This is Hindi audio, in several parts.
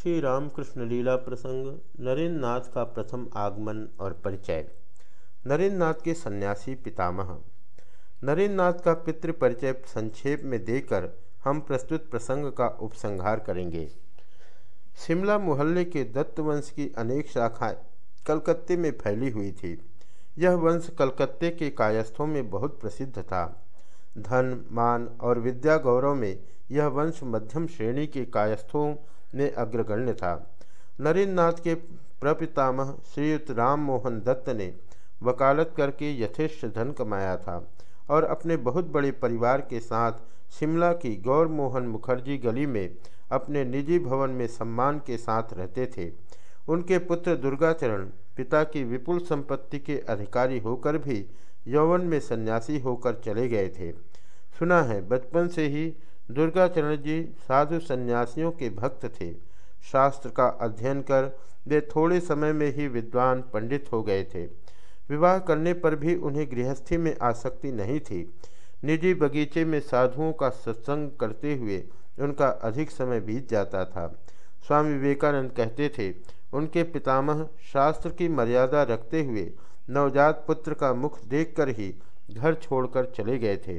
श्री रामकृष्ण लीला प्रसंग नरेंद्र नाथ का प्रथम आगमन और परिचय। नरेंद्र नाथ के सन्यासी पितामह। नरेंद्र नाथ का पितृ परिचय संक्षेप में देकर हम प्रस्तुत प्रसंग का उपसंहार करेंगे। शिमला मोहल्ले के दत्त वंश की अनेक शाखाएँ कलकत्ते में फैली हुई थी। यह वंश कलकत्ते के कायस्थों में बहुत प्रसिद्ध था। धन, मान और विद्या गौरव में यह वंश मध्यम श्रेणी के कायस्थों में अग्रगण्य था। नरेंद्र नाथ के प्रपितामह श्रीयुक्त राम मोहन दत्त ने वकालत करके यथेष्ट धन कमाया था और अपने बहुत बड़े परिवार के साथ शिमला की गौर मोहन मुखर्जी गली में अपने निजी भवन में सम्मान के साथ रहते थे। उनके पुत्र दुर्गाचरण पिता की विपुल संपत्ति के अधिकारी होकर भी यौवन में सन्यासी होकर चले गए थे। सुना है, बचपन से ही दुर्गाचरण जी साधु सन्यासियों के भक्त थे। शास्त्र का अध्ययन कर वे थोड़े समय में ही विद्वान पंडित हो गए थे। विवाह करने पर भी उन्हें गृहस्थी में आसक्ति नहीं थी। निजी बगीचे में साधुओं का सत्संग करते हुए उनका अधिक समय बीत जाता था। स्वामी विवेकानंद कहते थे, उनके पितामह शास्त्र की मर्यादा रखते हुए नवजात पुत्र का मुख देखकर ही घर छोड़कर चले गए थे।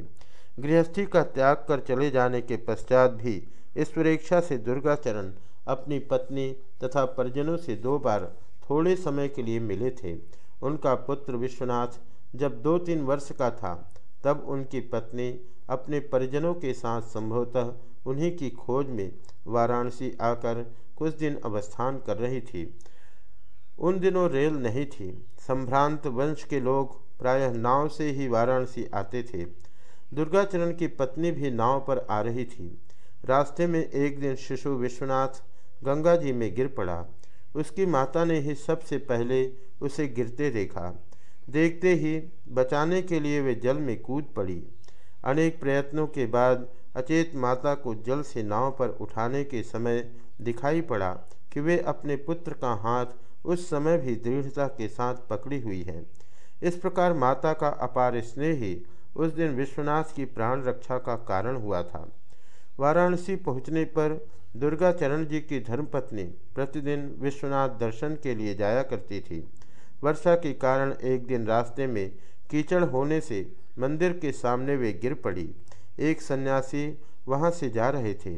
गृहस्थी का त्याग कर चले जाने के पश्चात भी ईश्वरेक्षा से दुर्गाचरण अपनी पत्नी तथा परिजनों से दो बार थोड़े समय के लिए मिले थे। उनका पुत्र विश्वनाथ जब दो तीन वर्ष का था, तब उनकी पत्नी अपने परिजनों के साथ संभवतः उन्हीं की खोज में वाराणसी आकर कुछ दिन अवस्थान कर रही थी। उन दिनों रेल नहीं थी। संभ्रांत वंश के लोग प्रायः नाव से ही वाराणसी आते थे। दुर्गाचरण की पत्नी भी नाव पर आ रही थी। रास्ते में एक दिन शिशु विश्वनाथ गंगा जी में गिर पड़ा। उसकी माता ने ही सबसे पहले उसे गिरते देखा। देखते ही बचाने के लिए वे जल में कूद पड़ी। अनेक प्रयत्नों के बाद अचेत माता को जल से नाव पर उठाने के समय दिखाई पड़ा कि वे अपने पुत्र का हाथ उस समय भी दृढ़ता के साथ पकड़ी हुई है। इस प्रकार माता का अपार स्नेह ही उस दिन विश्वनाथ की प्राण रक्षा का कारण हुआ था। वाराणसी पहुँचने पर दुर्गाचरण जी की धर्मपत्नी प्रतिदिन विश्वनाथ दर्शन के लिए जाया करती थी। वर्षा के कारण एक दिन रास्ते में कीचड़ होने से मंदिर के सामने वे गिर पड़ी। एक सन्यासी वहाँ से जा रहे थे।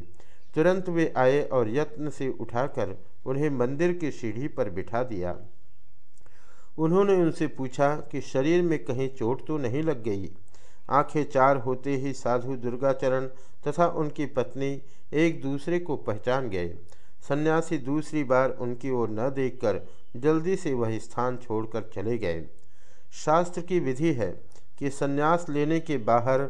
तुरंत वे आए और यत्न से उठाकर उन्हें मंदिर की सीढ़ी पर बिठा दिया। उन्होंने उनसे पूछा कि शरीर में कहीं चोट तो नहीं लग गई? आँखें चार होते ही साधु दुर्गाचरण तथा उनकी पत्नी एक दूसरे को पहचान गए। सन्यासी दूसरी बार उनकी ओर न देखकर जल्दी से वह स्थान छोड़कर चले गए। शास्त्र की विधि है कि सन्यास लेने के बाहर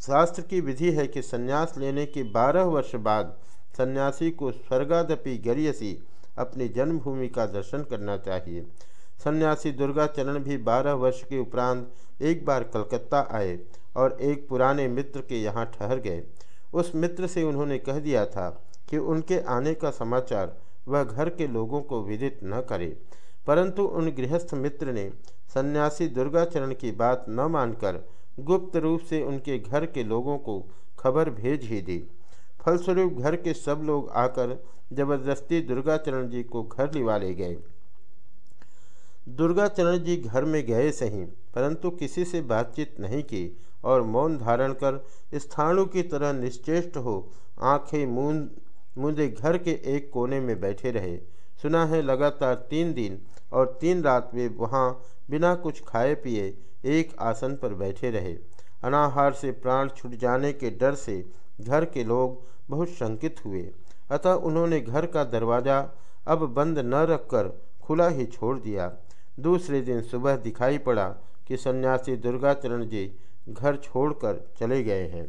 शास्त्र की विधि है कि सन्यास लेने के बारह वर्ष बाद सन्यासी को स्वर्गादपि गरीयसी अपनी जन्मभूमि का दर्शन करना चाहिए। सन्यासी दुर्गाचरण भी बारह वर्ष के उपरांत एक बार कलकत्ता आए और एक पुराने मित्र के यहाँ ठहर गए। उस मित्र से उन्होंने कह दिया था कि उनके आने का समाचार वह घर के लोगों को विदित न करे। परंतु उन गृहस्थ मित्र ने सन्यासी दुर्गाचरण की बात न मानकर गुप्त रूप से उनके घर के लोगों को खबर भेज ही दी। फलस्वरूप घर के सब लोग आकर ज़बरदस्ती दुर्गाचरण जी को घर लिवा ले गए। दुर्गाचरण जी घर में गए सही, परंतु किसी से बातचीत नहीं की और मौन धारण कर स्थाणु की तरह निश्चेष्ट हो आँखें मूंद मुझे घर के एक कोने में बैठे रहे। सुना है लगातार तीन दिन और तीन रात वे वहाँ बिना कुछ खाए पिए एक आसन पर बैठे रहे। अनाहार से प्राण छूट जाने के डर से घर के लोग बहुत शंकित हुए। अतः उन्होंने घर का दरवाज़ा अब बंद न रखकर खुला ही छोड़ दिया। दूसरे दिन सुबह दिखाई पड़ा कि सन्यासी दुर्गाचरण जी घर छोड़कर चले गए हैं।